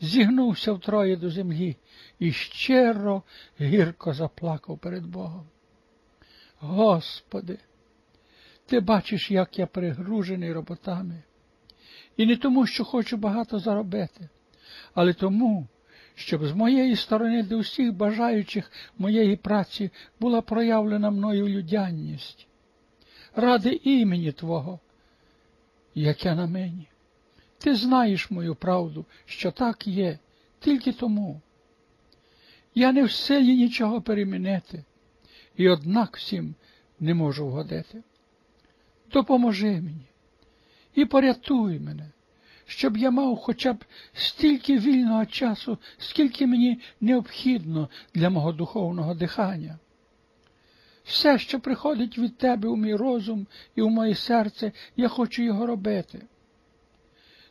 зігнувся втроє до землі і щиро гірко заплакав перед Богом. Господи, ти бачиш, як я пригружений роботами. І не тому, що хочу багато заробити, але тому, щоб з моєї сторони до всіх бажаючих моєї праці була проявлена мною людяність. Ради імені Твого, яке на мені. Ти знаєш мою правду, що так є, тільки тому. Я не в силі нічого перемінити, і однак всім не можу вгодити. Допоможи мені і порятуй мене, щоб я мав хоча б стільки вільного часу, скільки мені необхідно для мого духовного дихання. Все, що приходить від тебе у мій розум і у моє серце, я хочу його робити.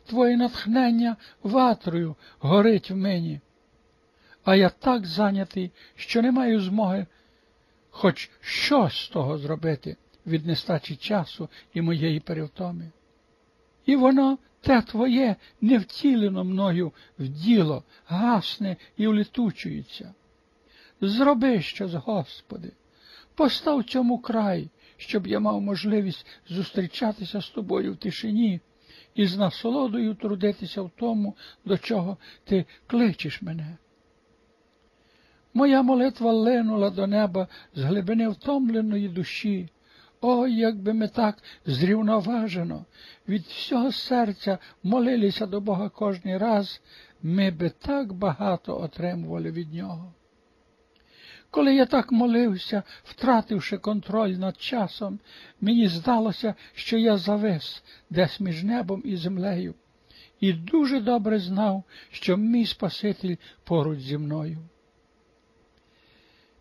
Твоє натхнення ватрою горить в мені, а я так зайнятий, що не маю змоги хоч щось з того зробити від нестачі часу і моєї перевтоми. І воно те твоє не втілено мною в діло, гасне і улітучується. Зроби щось, Господи, постав цьому край, щоб я мав можливість зустрічатися з тобою в тишині і з насолодою трудитися в тому, до чого ти кличеш мене. Моя молитва линула до неба з глибини втомленої душі. Ой, якби ми так зрівноважено від всього серця молилися до Бога кожний раз, ми би так багато отримували від Нього. Коли я так молився, втративши контроль над часом, мені здалося, що я завис десь між небом і землею, і дуже добре знав, що мій Спаситель поруч зі мною.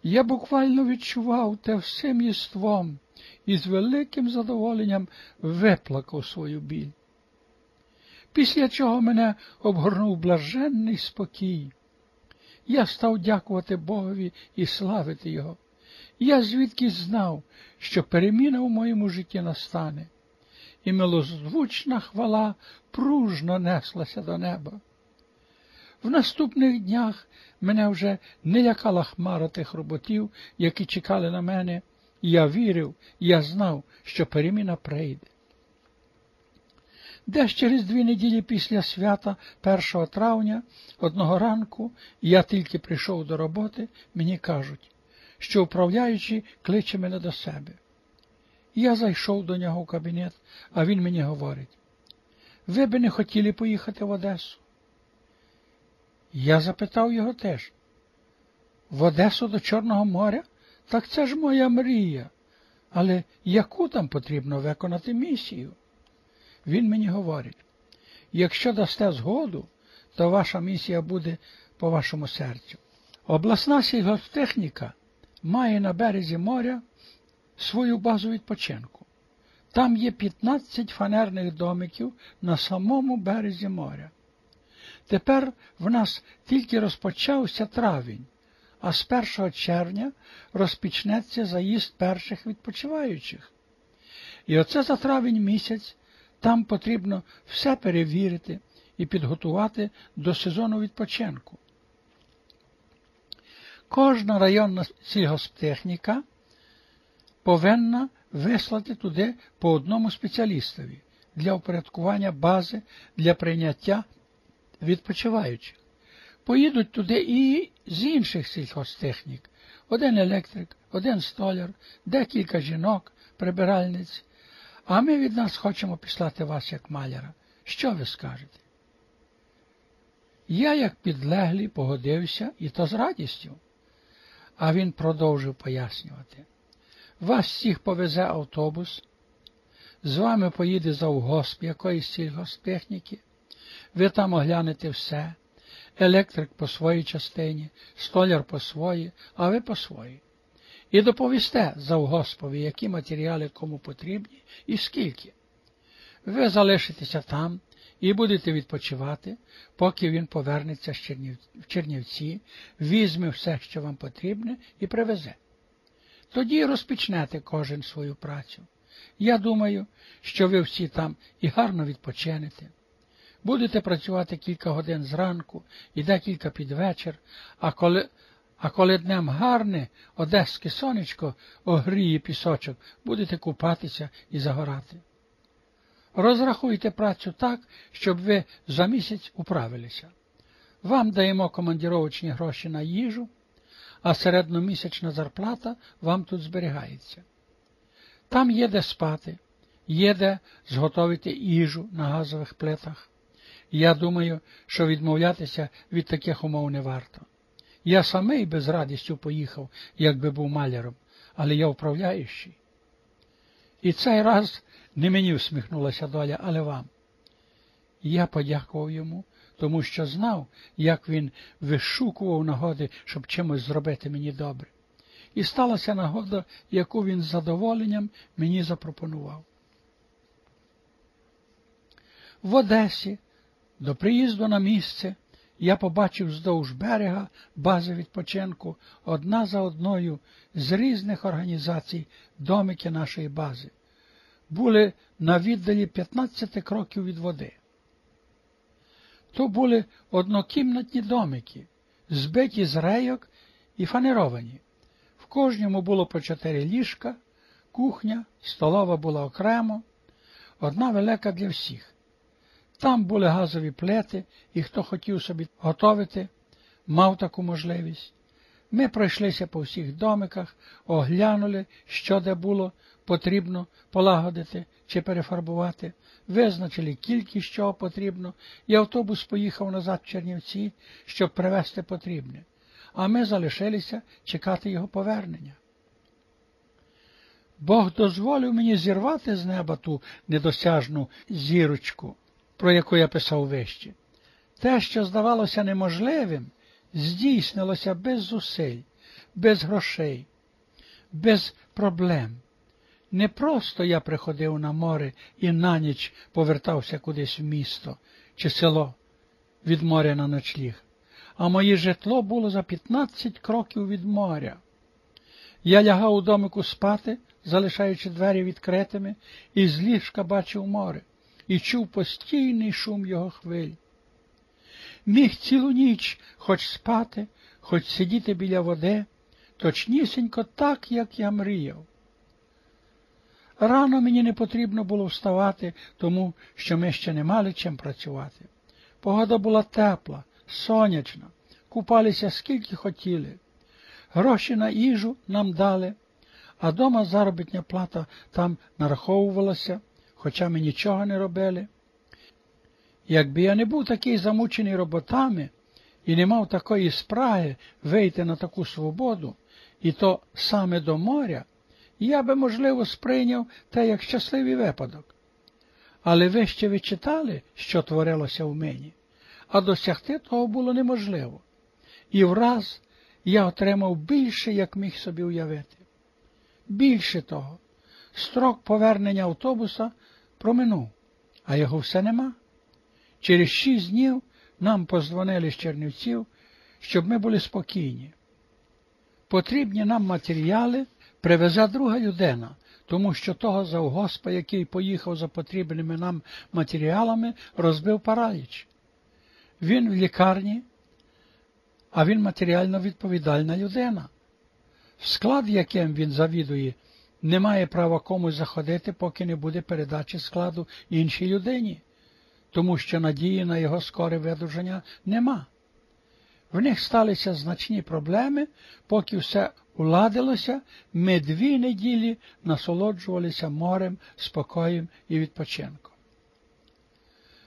Я буквально відчував те всім єством і з великим задоволенням виплакав свою біль. Після чого мене обгорнув блаженний спокій. Я став дякувати Богові і славити Його. Я звідки знав, що переміна в моєму житті настане, і милозвучна хвала пружно неслася до неба. В наступних днях мене вже не лякала хмара тих роботів, які чекали на мене, я вірив, я знав, що переміна прийде. Десь через дві неділі після свята 1 травня, одного ранку, я тільки прийшов до роботи, мені кажуть, що управляючий кличе мене до себе. Я зайшов до нього в кабінет, а він мені говорить, ви би не хотіли поїхати в Одесу? Я запитав його теж. В Одесу до Чорного моря? Так це ж моя мрія. Але яку там потрібно виконати місію? Він мені говорить, якщо дасте згоду, то ваша місія буде по вашому серцю. Обласна сільгосптехніка має на березі моря свою базу відпочинку. Там є 15 фанерних домиків на самому березі моря. Тепер в нас тільки розпочався травень, а з 1 червня розпочнеться заїзд перших відпочиваючих. І оце за травень місяць там потрібно все перевірити і підготувати до сезону відпочинку. Кожна районна сільгосптехніка повинна вислати туди по одному спеціалістові для упорядкування бази для прийняття відпочиваючих. Поїдуть туди і з інших сільхозтехнік. Один електрик, один столяр, декілька жінок, прибиральниць. А ми від нас хочемо післати вас як маляра. Що ви скажете? Я, як підлеглий, погодився, і то з радістю. А він продовжив пояснювати. Вас всіх повезе автобус, з вами поїде завгосп якоїсь сільгосптехніки, ви там оглянете все, електрик по своїй частині, столяр по своїй, а ви по своїй. І доповісте завгоспові, які матеріали кому потрібні і скільки. Ви залишитеся там і будете відпочивати, поки він повернеться в Чернівці, візьме все, що вам потрібне, і привезе. Тоді розпочнете кожен свою працю. Я думаю, що ви всі там і гарно відпочинете Будете працювати кілька годин зранку і декілька під вечір, а коли а коли днем гарне, одеське сонечко огріє пісочок, будете купатися і загорати. Розрахуйте працю так, щоб ви за місяць управилися. Вам даємо командіровочні гроші на їжу, а середньомісячна зарплата вам тут зберігається. Там є де спати, є де зготовити їжу на газових плитах. Я думаю, що відмовлятися від таких умов не варто. Я самий без радістю поїхав, якби був маляром, але я управляючий. І цей раз не мені всміхнулася доля, але вам. Я подякував йому, тому що знав, як він вишукував нагоди, щоб чимось зробити мені добре. І сталася нагода, яку він з задоволенням мені запропонував. В Одесі до приїзду на місце я побачив вздовж берега бази відпочинку одна за одною з різних організацій домики нашої бази. Були на віддалі 15 кроків від води. То були однокімнатні домики, збиті з рейок і фанеровані. В кожному було по чотири ліжка, кухня, столова була окремо, одна велика для всіх. Там були газові плети, і хто хотів собі готовити, мав таку можливість. Ми пройшлися по всіх домиках, оглянули, що де було потрібно полагодити чи перефарбувати, визначили кількість чого потрібно, і автобус поїхав назад в Чернівці, щоб привезти потрібне, а ми залишилися чекати його повернення. Бог дозволив мені зірвати з неба ту недосяжну зірочку про яку я писав вище. Те, що здавалося неможливим, здійснилося без зусиль, без грошей, без проблем. Не просто я приходив на море і на ніч повертався кудись в місто чи село від моря на ночліг, а моє житло було за 15 кроків від моря. Я лягав у домику спати, залишаючи двері відкритими, і з ліжка бачив море і чув постійний шум його хвиль. Міг цілу ніч хоч спати, хоч сидіти біля води, точнісінько так, як я мріяв. Рано мені не потрібно було вставати, тому що ми ще не мали чим працювати. Погода була тепла, сонячна, купалися скільки хотіли. Гроші на їжу нам дали, а дома заробітня плата там нараховувалася, хоча ми нічого не робили. Якби я не був такий замучений роботами і не мав такої спраги вийти на таку свободу, і то саме до моря, я би, можливо, сприйняв те як щасливий випадок. Але ви ще ви читали, що творилося в мені, а досягти того було неможливо. І враз я отримав більше, як міг собі уявити. Більше того, строк повернення автобуса проминув, а його все нема. Через шість днів нам позвонили з Чернівців, щоб ми були спокійні. Потрібні нам матеріали привезе друга людина, тому що того завгоспа, який поїхав за потрібними нам матеріалами, розбив параліч. Він в лікарні, а він матеріально відповідальна людина. В склад, яким він завідує, не має права комусь заходити, поки не буде передачі складу іншій людині, тому що надії на його скоре видуження нема. В них сталися значні проблеми, поки все уладилося, ми дві неділі насолоджувалися морем, спокоєм і відпочинком.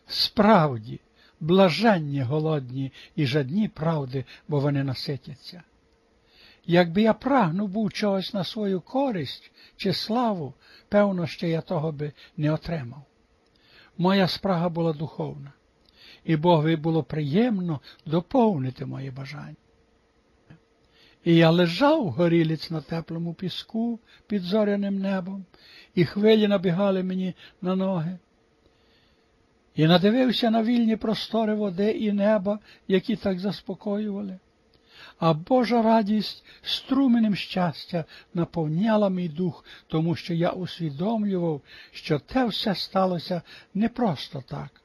Справді, блаженні голодні і жадні правди, бо вони наситяться. Якби я прагнув був чогось на свою користь чи славу, певно, що я того би не отримав. Моя спрага була духовна, і Богові було приємно доповнити моє бажання. І я лежав горілиць на теплому піску під зоряним небом, і хвилі набігали мені на ноги. І надивився на вільні простори води і неба, які так заспокоювали а Божа радість струменем щастя наповняла мій дух, тому що я усвідомлював, що те все сталося не просто так.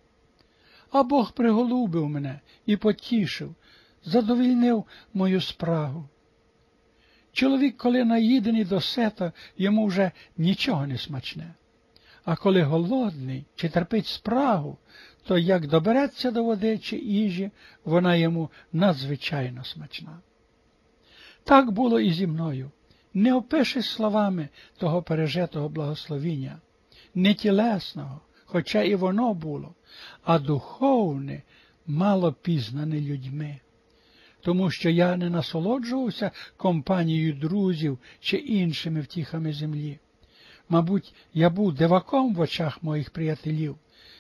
а Бог приголубив мене і потішив, задовільнив мою спрагу. Чоловік, коли наїдений до сета, йому вже нічого не смачне. А коли голодний чи терпить спрагу, то як добереться до води чи їжі, вона йому надзвичайно смачна. Так було і зі мною. Не опишеш словами того пережитого благословіння, не тілесного, хоча і воно було, а духовне, мало пізнане людьми. Тому що я не насолоджувався компанією друзів чи іншими втіхами землі. Мабуть, я був диваком в очах моїх приятелів.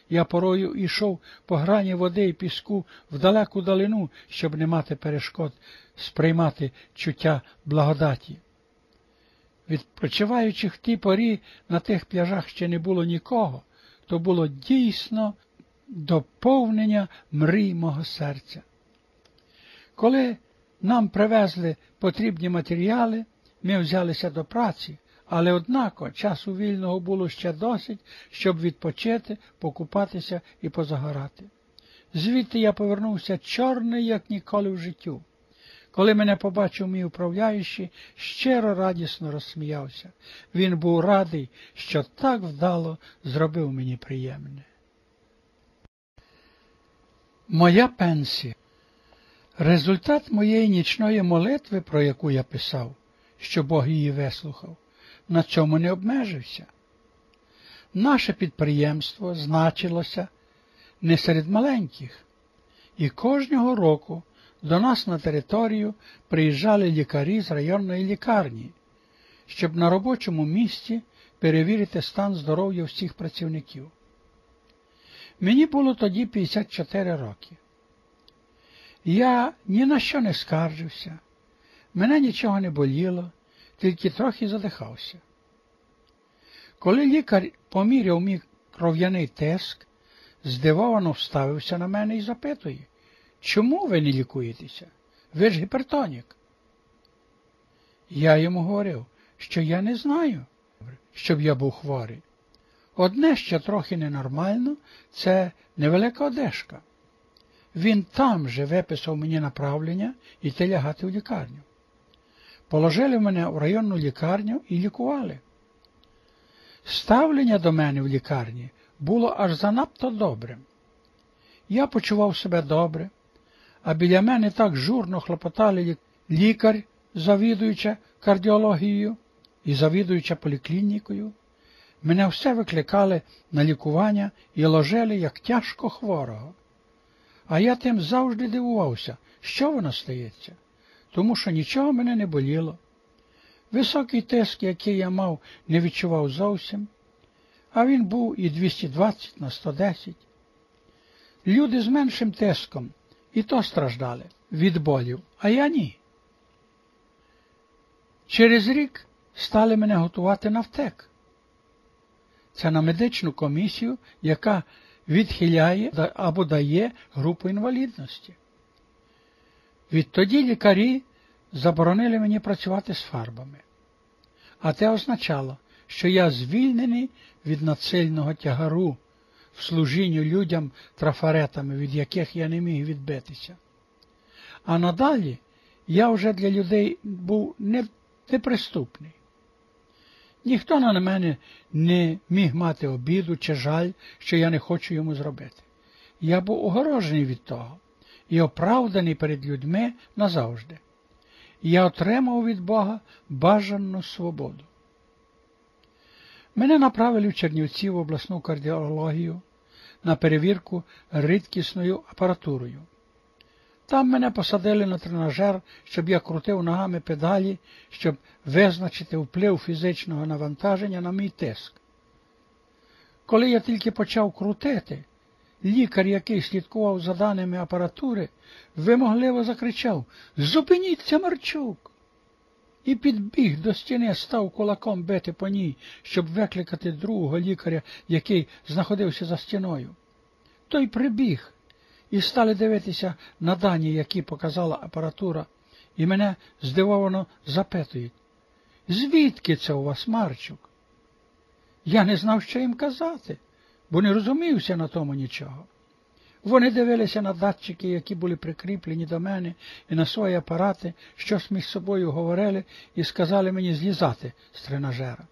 Я порою йшов по грані води і піску в далеку далину, щоб не мати перешкод сприймати чуття благодаті. Відпочиваючи в тій порі на тих пляжах ще не було нікого, то було дійсно доповнення мрій мого серця. Коли нам привезли потрібні матеріали, ми взялися до праці, але однако часу вільного було ще досить, щоб відпочити, покупатися і позагорати. Звідти я повернувся чорний, як ніколи в життю. Коли мене побачив мій управляючий, щиро радісно розсміявся. Він був радий, що так вдало зробив мені приємне. Моя пенсія. Результат моєї нічної молитви, про яку я писав, що Бог її вислухав, на цьому не обмежився. Наше підприємство значилося не серед маленьких, і кожного року до нас на територію приїжджали лікарі з районної лікарні, щоб на робочому місці перевірити стан здоров'я всіх працівників. Мені було тоді 54 роки. Я ні на що не скаржився, мене нічого не боліло, тільки трохи задихався. Коли лікар поміряв мій кров'яний тиск, здивовано вставився на мене і запитує, чому ви не лікуєтеся? Ви ж гіпертонік. Я йому говорив, що я не знаю, щоб я був хворий. Одне, що трохи ненормально, це невелика одежка. Він там же виписав мені направлення йти лягати в лікарню. Положили мене в районну лікарню і лікували. Ставлення до мене в лікарні було аж занадто добрим. Я почував себе добре, а біля мене так журно хлопотали лікар, завідуюча кардіологією і завідуюча поліклінікою. Мене все викликали на лікування і ложили як тяжко хворого. А я тим завжди дивувався, що воно стається, тому що нічого мене не боліло. Високий тиск, який я мав, не відчував зовсім, а він був і 220 на 110. Люди з меншим тиском і то страждали від болів, а я ні. Через рік стали мене готувати на втек. Це на медичну комісію, яка відхиляє або дає групу інвалідності. Відтоді лікарі заборонили мені працювати з фарбами, а те означало, що я звільнений від нацильного тягару в служінню людям трафаретами, від яких я не міг відбитися. А надалі я вже для людей був неприступний. Ніхто на мене не міг мати обіду чи жаль, що я не хочу йому зробити. Я був огорожений від того і оправданий перед людьми назавжди. Я отримав від Бога бажану свободу. Мене направили в Чернівці в обласну кардіологію на перевірку рідкісною апаратурою. Там мене посадили на тренажер, щоб я крутив ногами педалі, щоб визначити вплив фізичного навантаження на мій тиск. Коли я тільки почав крутити, лікар, який слідкував за даними апаратури, вимогливо закричав Зупиніться, Марчук! І підбіг до стіни, став кулаком бити по ній, щоб викликати другого лікаря, який знаходився за стіною. Той прибіг, і стали дивитися на дані, які показала апаратура, і мене здивовано запитують. Звідки це у вас, Марчук? Я не знав, що їм казати, бо не розумівся на тому нічого. Вони дивилися на датчики, які були прикріплені до мене, і на свої апарати, щось між собою говорили і сказали мені злізати з тренажера.